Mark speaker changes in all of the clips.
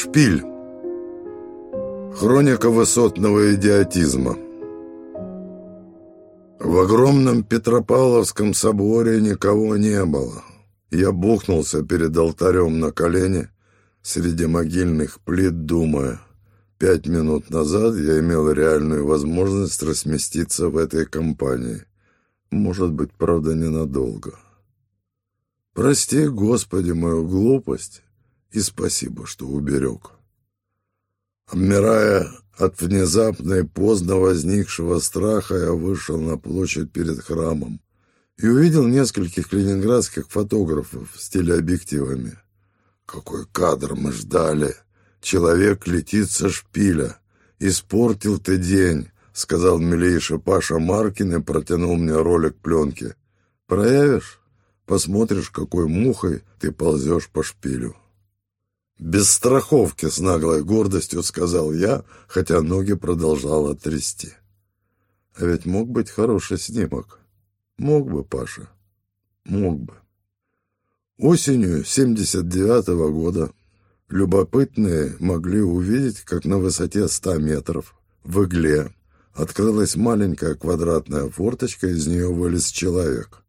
Speaker 1: Шпиль. Хроника высотного идиотизма. В огромном Петропавловском соборе никого не было. Я бухнулся перед алтарем на колени среди могильных плит, думая, пять минут назад я имел реальную возможность разместиться в этой компании. Может быть, правда, ненадолго. Прости, Господи, мою глупость и спасибо, что уберег. Обмирая от внезапно и поздно возникшего страха, я вышел на площадь перед храмом и увидел нескольких ленинградских фотографов с телеобъективами. Какой кадр мы ждали! Человек летит со шпиля. Испортил ты день, сказал милейший Паша Маркин и протянул мне ролик пленки. Проявишь? Посмотришь, какой мухой ты ползешь по шпилю. «Без страховки», — с наглой гордостью сказал я, хотя ноги продолжало трясти. А ведь мог быть хороший снимок. Мог бы, Паша, мог бы. Осенью 79-го года любопытные могли увидеть, как на высоте 100 метров в игле открылась маленькая квадратная форточка, из нее вылез человек.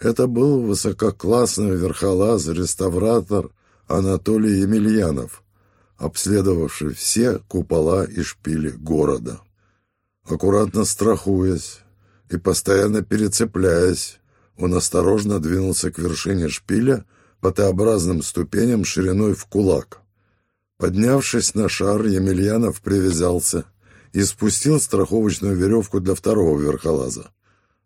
Speaker 1: Это был высококлассный верхолаз-реставратор Анатолий Емельянов, обследовавший все купола и шпили города. Аккуратно страхуясь и постоянно перецепляясь, он осторожно двинулся к вершине шпиля по Т-образным ступеням шириной в кулак. Поднявшись на шар, Емельянов привязался и спустил страховочную веревку для второго верхолаза.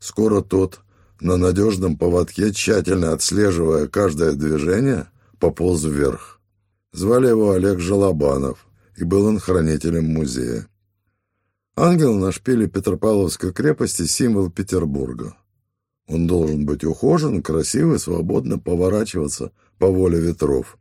Speaker 1: Скоро тот, на надежном поводке, тщательно отслеживая каждое движение, пополз вверх. Звали его Олег Жалобанов, и был он хранителем музея. Ангел на шпиле Петропавловской крепости – символ Петербурга. Он должен быть ухожен, красивый, свободно поворачиваться по воле ветров.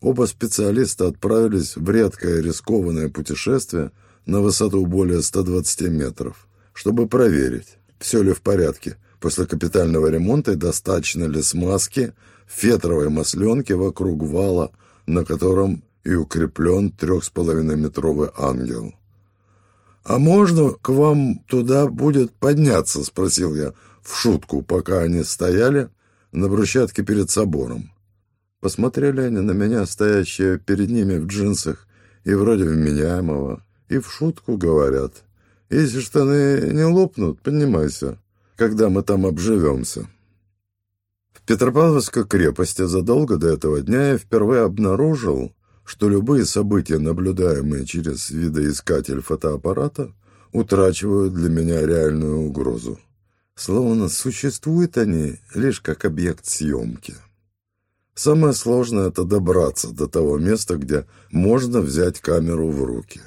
Speaker 1: Оба специалиста отправились в редкое рискованное путешествие на высоту более 120 метров, чтобы проверить, все ли в порядке после капитального ремонта и достаточно ли смазки фетровой масленки вокруг вала, на котором и укреплен трех с половиной метровый ангел. «А можно к вам туда будет подняться?» — спросил я в шутку, пока они стояли на брусчатке перед собором. Посмотрели они на меня, стоящие перед ними в джинсах и вроде вменяемого, и в шутку говорят. «Если штаны не лопнут, поднимайся, когда мы там обживемся». Петропавловской крепости задолго до этого дня я впервые обнаружил, что любые события, наблюдаемые через видоискатель фотоаппарата, утрачивают для меня реальную угрозу. Словно существуют они лишь как объект съемки. Самое сложное – это добраться до того места, где можно взять камеру в руки.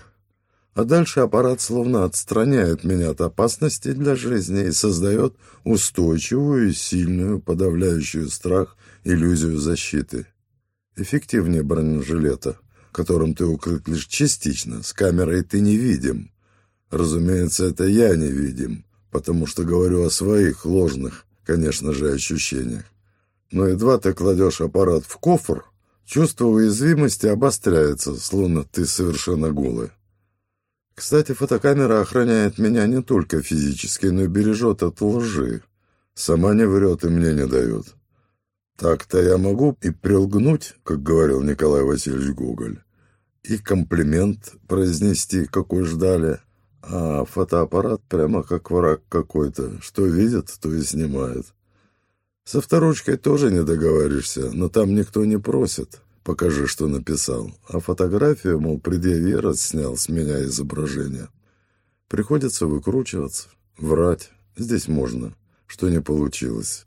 Speaker 1: А дальше аппарат словно отстраняет меня от опасности для жизни и создает устойчивую и сильную, подавляющую страх, иллюзию защиты. Эффективнее бронежилета, которым ты укрыт лишь частично, с камерой ты не видим. Разумеется, это я не видим, потому что говорю о своих ложных, конечно же, ощущениях. Но едва ты кладешь аппарат в кофр, чувство уязвимости обостряется, словно ты совершенно голый. Кстати, фотокамера охраняет меня не только физически, но и бережет от лжи. Сама не врет и мне не дает. Так-то я могу и прилгнуть, как говорил Николай Васильевич Гоголь, и комплимент произнести, какой ждали, а фотоаппарат прямо как враг какой-то, что видит, то и снимает. Со вторучкой тоже не договоришься, но там никто не просит покажи, что написал. А фотографию, мол, предъяви, снял с меня изображение. Приходится выкручиваться, врать. Здесь можно, что не получилось.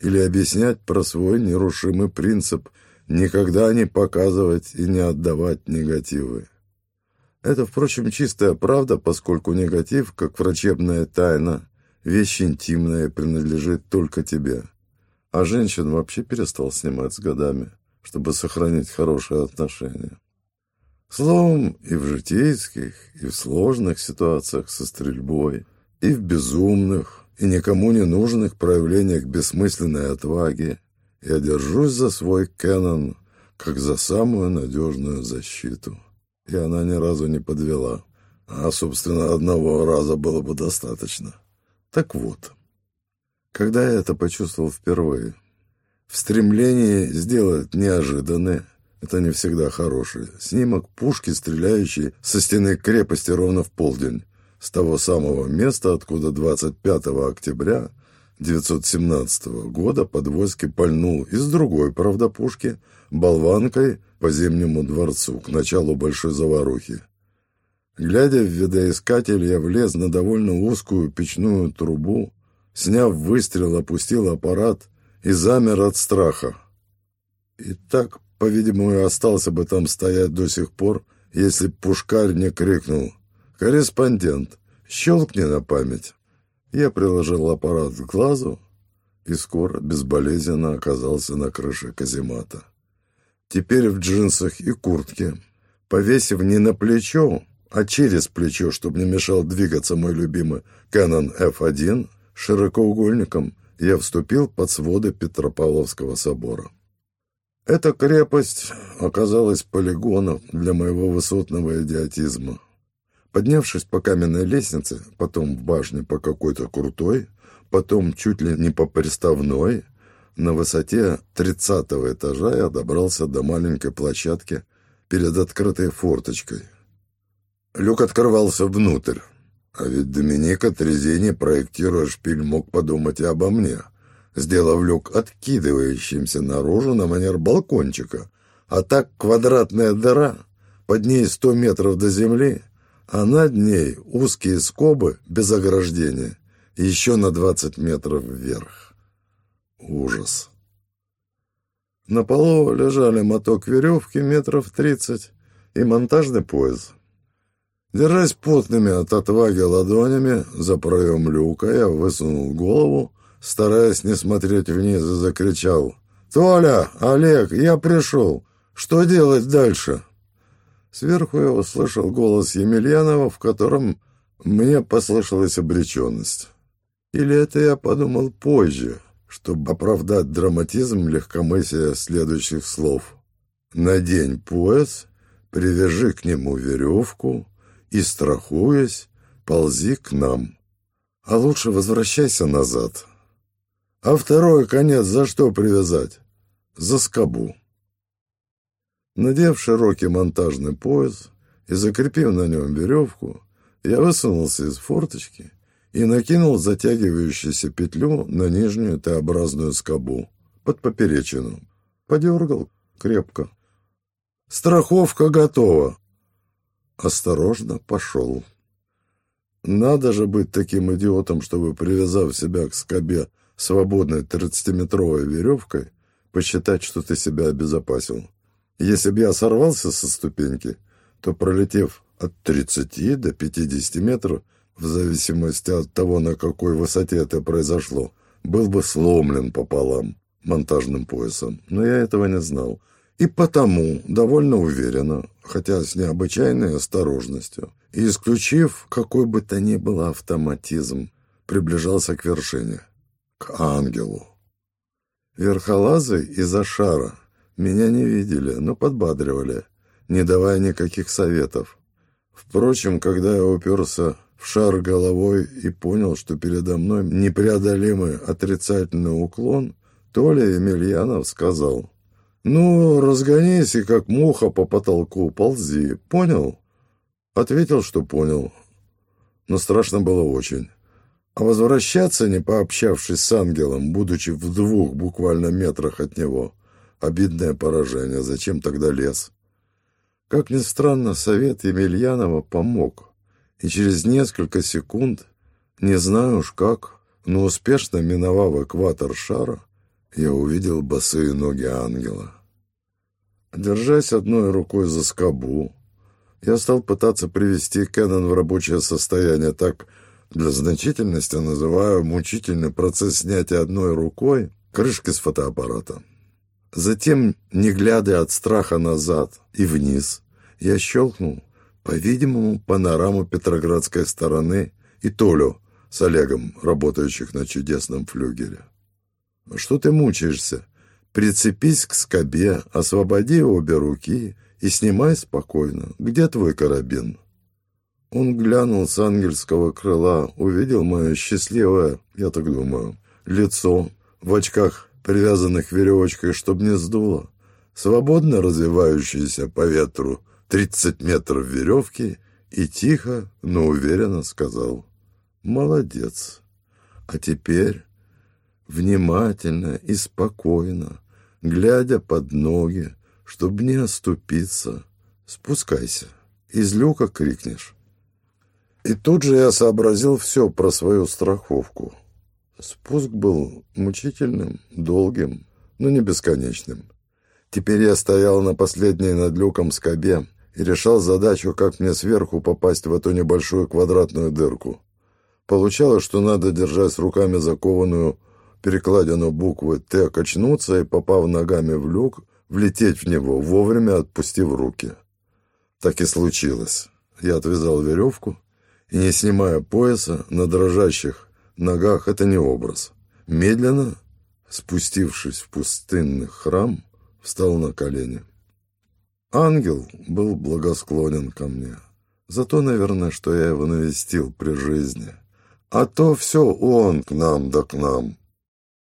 Speaker 1: Или объяснять про свой нерушимый принцип никогда не показывать и не отдавать негативы. Это, впрочем, чистая правда, поскольку негатив, как врачебная тайна, вещь интимная, принадлежит только тебе. А женщин вообще перестал снимать с годами чтобы сохранить хорошие отношения. Словом, и в житейских, и в сложных ситуациях со стрельбой, и в безумных, и никому не нужных проявлениях бессмысленной отваги я держусь за свой Кэнон, как за самую надежную защиту. И она ни разу не подвела. А, собственно, одного раза было бы достаточно. Так вот, когда я это почувствовал впервые, в стремлении сделать неожиданное, это не всегда хорошее, снимок пушки, стреляющей со стены крепости ровно в полдень, с того самого места, откуда 25 октября 1917 года подвойски пальнул из другой, правда, пушки, болванкой по Зимнему дворцу к началу Большой Заварухи. Глядя в видоискатель, я влез на довольно узкую печную трубу, сняв выстрел, опустил аппарат и замер от страха. И так, по-видимому, остался бы там стоять до сих пор, если б пушкарь не крикнул «Корреспондент, щелкни на память». Я приложил аппарат к глазу и скоро безболезненно оказался на крыше каземата. Теперь в джинсах и куртке, повесив не на плечо, а через плечо, чтобы не мешал двигаться мой любимый Canon F1, широкоугольником я вступил под своды Петропавловского собора. Эта крепость оказалась полигоном для моего высотного идиотизма. Поднявшись по каменной лестнице, потом в башне по какой-то крутой, потом чуть ли не по приставной, на высоте тридцатого этажа я добрался до маленькой площадки перед открытой форточкой – Люк открывался внутрь. А ведь Доминика Трезини, проектируя шпиль, мог подумать и обо мне, сделав люк откидывающимся наружу на манер балкончика. А так квадратная дыра, под ней сто метров до земли, а над ней узкие скобы без ограждения, еще на двадцать метров вверх. Ужас. На полу лежали моток веревки метров тридцать и монтажный пояс. Держась потными от отваги ладонями за проем люка, я высунул голову, стараясь не смотреть вниз, и закричал. «Толя! Олег! Я пришел! Что делать дальше?» Сверху я услышал голос Емельянова, в котором мне послышалась обреченность. Или это я подумал позже, чтобы оправдать драматизм легкомыслия следующих слов. «Надень пояс, привяжи к нему веревку, и, страхуясь, ползи к нам. А лучше возвращайся назад. А второй конец за что привязать? За скобу. Надев широкий монтажный пояс и закрепив на нем веревку, я высунулся из форточки и накинул затягивающуюся петлю на нижнюю Т-образную скобу под поперечину. Подергал крепко. «Страховка готова!» Осторожно пошел. Надо же быть таким идиотом, чтобы, привязав себя к скобе свободной тридцатиметровой веревкой, посчитать, что ты себя обезопасил. Если бы я сорвался со ступеньки, то, пролетев от 30 до 50 метров, в зависимости от того, на какой высоте это произошло, был бы сломлен пополам монтажным поясом. Но я этого не знал. И потому довольно уверенно, хотя с необычайной осторожностью, исключив какой бы то ни было автоматизм, приближался к вершине, к ангелу. Верхолазы из-за шара меня не видели, но подбадривали, не давая никаких советов. Впрочем, когда я уперся в шар головой и понял, что передо мной непреодолимый отрицательный уклон, Толя Емельянов сказал — «Ну, разгонись и как муха по потолку ползи. Понял?» Ответил, что понял. Но страшно было очень. А возвращаться, не пообщавшись с ангелом, будучи в двух буквально метрах от него, обидное поражение. Зачем тогда лес? Как ни странно, совет Емельянова помог. И через несколько секунд, не знаю уж как, но успешно миновав экватор шара, я увидел босые ноги ангела. Держась одной рукой за скобу, я стал пытаться привести Кэнон в рабочее состояние, так для значительности называю мучительный процесс снятия одной рукой крышки с фотоаппарата. Затем, не глядя от страха назад и вниз, я щелкнул, по-видимому, панораму Петроградской стороны и Толю с Олегом, работающих на чудесном флюгере. «Что ты мучаешься?» Прицепись к скобе, освободи обе руки и снимай спокойно. Где твой карабин?» Он глянул с ангельского крыла, увидел мое счастливое, я так думаю, лицо в очках, привязанных веревочкой, чтобы не сдуло, свободно развивающиеся по ветру тридцать метров веревки и тихо, но уверенно сказал «Молодец». А теперь внимательно и спокойно, глядя под ноги, чтобы не оступиться, спускайся. Из люка крикнешь. И тут же я сообразил все про свою страховку. Спуск был мучительным, долгим, но не бесконечным. Теперь я стоял на последней над люком скобе и решал задачу, как мне сверху попасть в эту небольшую квадратную дырку. Получалось, что надо, держась руками закованную перекладину буквы «Т», качнуться и, попав ногами в люк, влететь в него, вовремя отпустив руки. Так и случилось. Я отвязал веревку и, не снимая пояса, на дрожащих ногах это не образ. Медленно, спустившись в пустынный храм, встал на колени. Ангел был благосклонен ко мне. За то, наверное, что я его навестил при жизни. А то все он к нам да к нам.